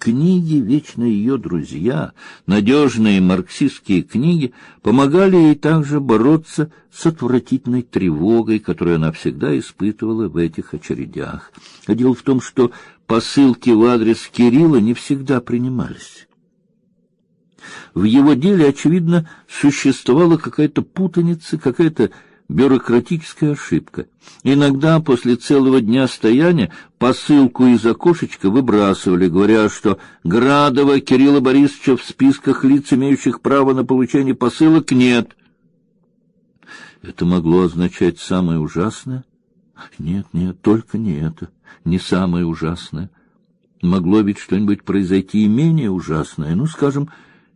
Книги, вечно ее друзья, надежные марксистские книги, помогали ей также бороться с отвратительной тревогой, которую она всегда испытывала в этих очередях. А дело в том, что посылки в адрес Кирилла не всегда принимались. В его деле, очевидно, существовала какая-то путаница, какая-то бюрократическая ошибка. Иногда после целого дня стояния посылку из окошечка выбрасывали, говоря, что Градова Кирилла Борисовича в списках лиц, имеющих право на получение посылок, нет. Это могло означать самое ужасное? Нет, нет, только не это, не самое ужасное. Могло ведь что-нибудь произойти и менее ужасное, ну, скажем,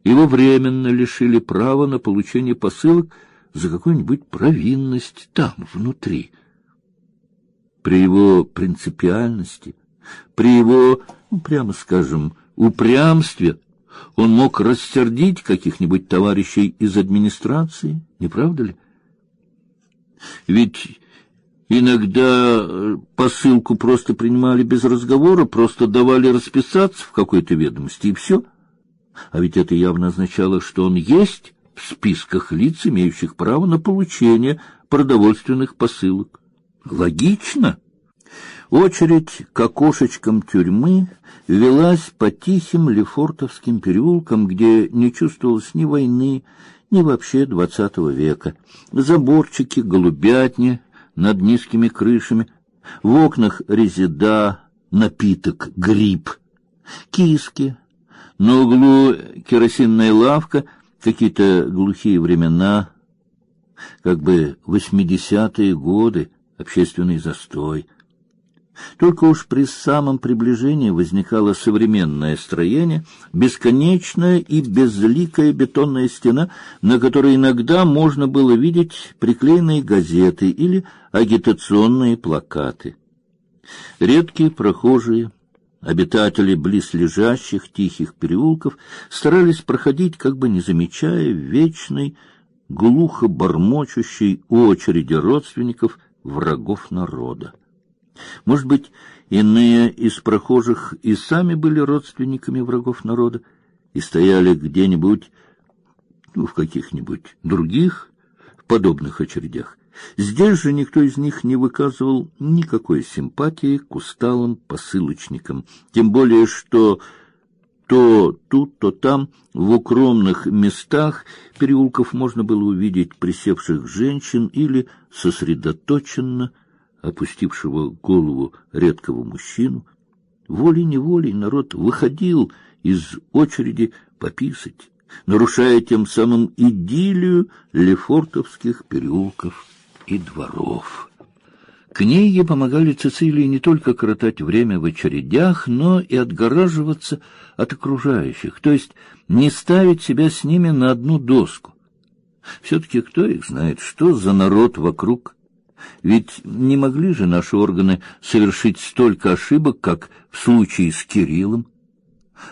его временно лишили права на получение посылок за какую-нибудь провинность там, внутри. При его принципиальности, при его, ну, прямо скажем, упрямстве он мог рассердить каких-нибудь товарищей из администрации, не правда ли? Ведь иногда э, посылку просто принимали без разговора, просто давали расписаться в какой-то ведомости, и все. А ведь это явно означало, что он есть в списках лиц, имеющих право на получение продовольственных посылок. Логично. Очередь к окошечкам тюрьмы велась по тихим Лефортовским переулкам, где не чувствовалось ни войны, ни вообще двадцатого века. Заборчики, голубятни над низкими крышами, в окнах резида, напиток, гриб, киски, на углу керосинная лавка — какие-то глухие времена, как бы восьмидесятые годы, общественный застой. Только уж при самом приближении возникало современное строение, бесконечная и безликая бетонная стена, на которой иногда можно было видеть приклеенные газеты или агитационные плакаты. Редкие прохожие Обитатели близлежащих тихих переулков старались проходить, как бы не замечая вечной, глухо бормочущей очереди родственников врагов народа. Может быть, иные из прохожих и сами были родственниками врагов народа и стояли где-нибудь, ну, в каких-нибудь других подобных очередях. Здесь же никто из них не выказывал никакой симпатии к усталым посылочникам, тем более что то тут, то там, в укромных местах переулков можно было увидеть присевших женщин или сосредоточенно опустившего голову редкого мужчину. Волей-неволей народ выходил из очереди пописать, нарушая тем самым идиллию лефортовских переулков и дворов. Книги помогали Цицилии не только коротать время в очередях, но и отгораживаться от окружающих, то есть не ставить себя с ними на одну доску. Все-таки кто их знает, что за народ вокруг? Ведь не могли же наши органы совершить столько ошибок, как в случае с Кириллом.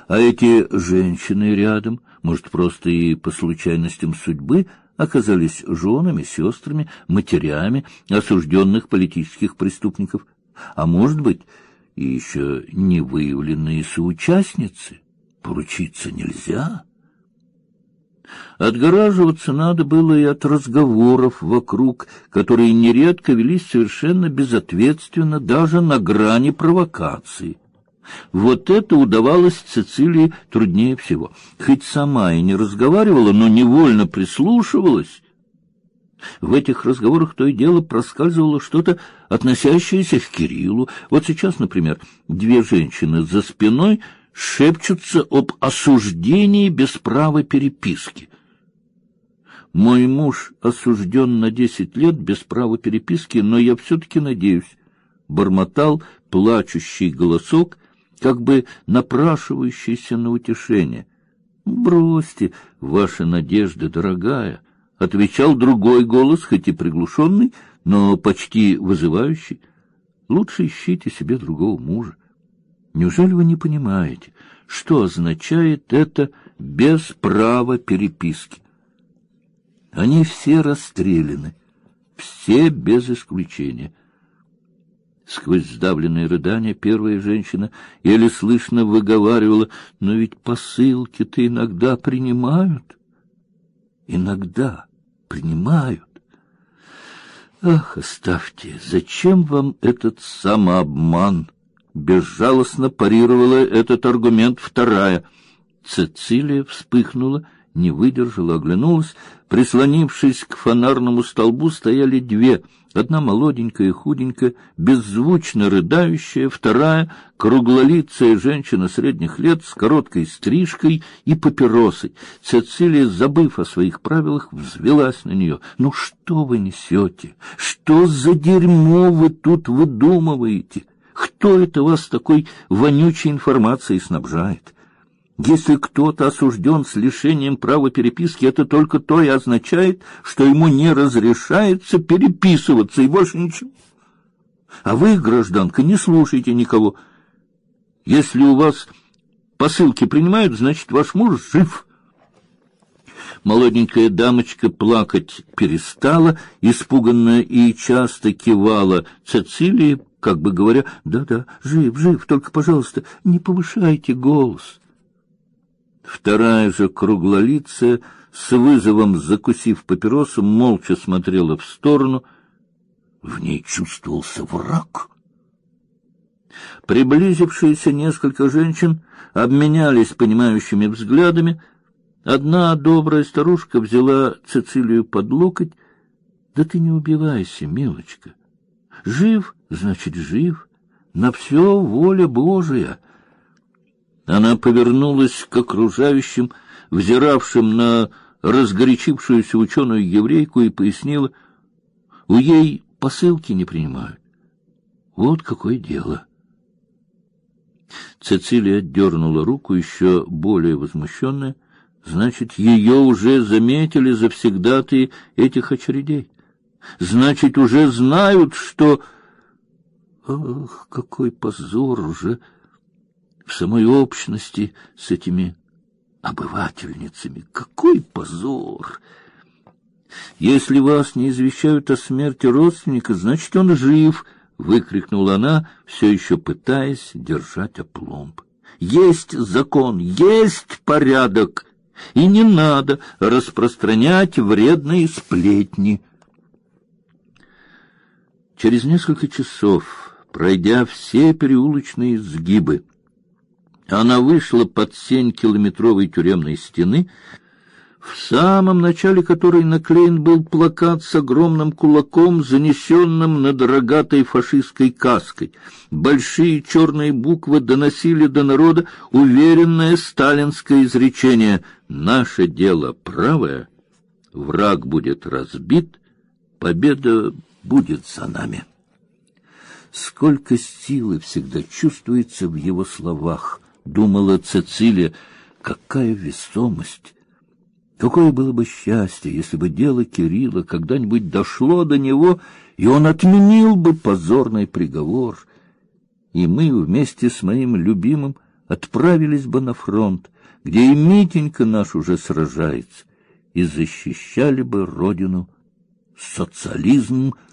А эти женщины рядом, может, просто и по случайностям судьбы, оказались женами, сестрами, матерями осужденных политических преступников, а может быть, и еще не выявленные соучастницы. Поручиться нельзя. Отгораживаться надо было и от разговоров вокруг, которые нередко велись совершенно безответственно, даже на грани провокации. Вот это удавалось Цицилии труднее всего. Хоть сама и не разговаривала, но невольно прислушивалась. В этих разговорах то и дело проскальзывало что-то, относящееся к Кириллу. Вот сейчас, например, две женщины за спиной шепчутся об осуждении без права переписки. Мой муж осужден на десять лет без права переписки, но я все-таки надеюсь, бормотал плачущий голосок, как бы напрашивающийся на утешение. «Бросьте ваши надежды, дорогая», — отвечал другой голос, хоть и приглушенный, но почти вызывающий. «Лучше ищите себе другого мужа. Неужели вы не понимаете, что означает это без права переписки? Они все расстреляны, все без исключения». Сквозь сдавленные рыдания первая женщина еле слышно выговаривала, но ведь посылки-то иногда принимают. Иногда принимают. Ах, оставьте, зачем вам этот самообман? Безжалостно парировала этот аргумент вторая. Цицилия вспыхнула не выдержала, оглянулась. Прислонившись к фонарному столбу, стояли две. Одна молоденькая, худенькая, беззвучно рыдающая, вторая — круглолицая женщина средних лет с короткой стрижкой и папиросой. Цецилия, забыв о своих правилах, взвелась на нее. — Ну что вы несете? Что за дерьмо вы тут выдумываете? Кто это вас такой вонючей информацией снабжает? — если кто-то осужден с лишением права переписки, это только то и означает, что ему не разрешается переписываться, и больше ничего. А вы, гражданка, не слушайте никого. Если у вас посылки принимают, значит, ваш муж жив. Молоденькая дамочка плакать перестала, испуганная и часто кивала Цицилии, как бы говоря, «Да-да, жив, жив, только, пожалуйста, не повышайте голос». Вторая же круглолицая, с вызовом закусив папиросу, молча смотрела в сторону. В ней чувствовался враг. Приблизившиеся несколько женщин обменялись понимающими взглядами. Одна добрая старушка взяла Цицилию под локоть. Да ты не убивайся, милочка. Жив, значит, жив. На все воля Божия. Она повернулась к окружающим, взиравшим на разгорячившуюся ученую еврейку и пояснила, у ей посылки не принимают. Вот какое дело. Цицилия отдернула руку, еще более возмущенная. Значит, ее уже заметили завсегдатые этих очередей. Значит, уже знают, что... Ах, какой позор уже! В самой общности с этими обывательницами. Какой позор! Если вас не извещают о смерти родственника, значит, он жив, выкрикнула она, все еще пытаясь держать опломб. Есть закон, есть порядок, и не надо распространять вредные сплетни. Через несколько часов, пройдя все переулочные сгибы, она вышла под сень километровой тюремной стены, в самом начале которой наклеен был плакат с огромным кулаком, занесенным над рогатой фашистской каской. Большие черные буквы доносили до народа уверенное сталинское изречение: "Наше дело правое, враг будет разбит, победа будет за нами". Сколько силы всегда чувствуется в его словах думала Цицилия, какая весомость! Какое было бы счастье, если бы дело Кирилла когда-нибудь дошло до него, и он отменил бы позорный приговор, и мы вместе с моим любимым отправились бы на фронт, где и Митенька наш уже сражается, и защищали бы родину. Социализм —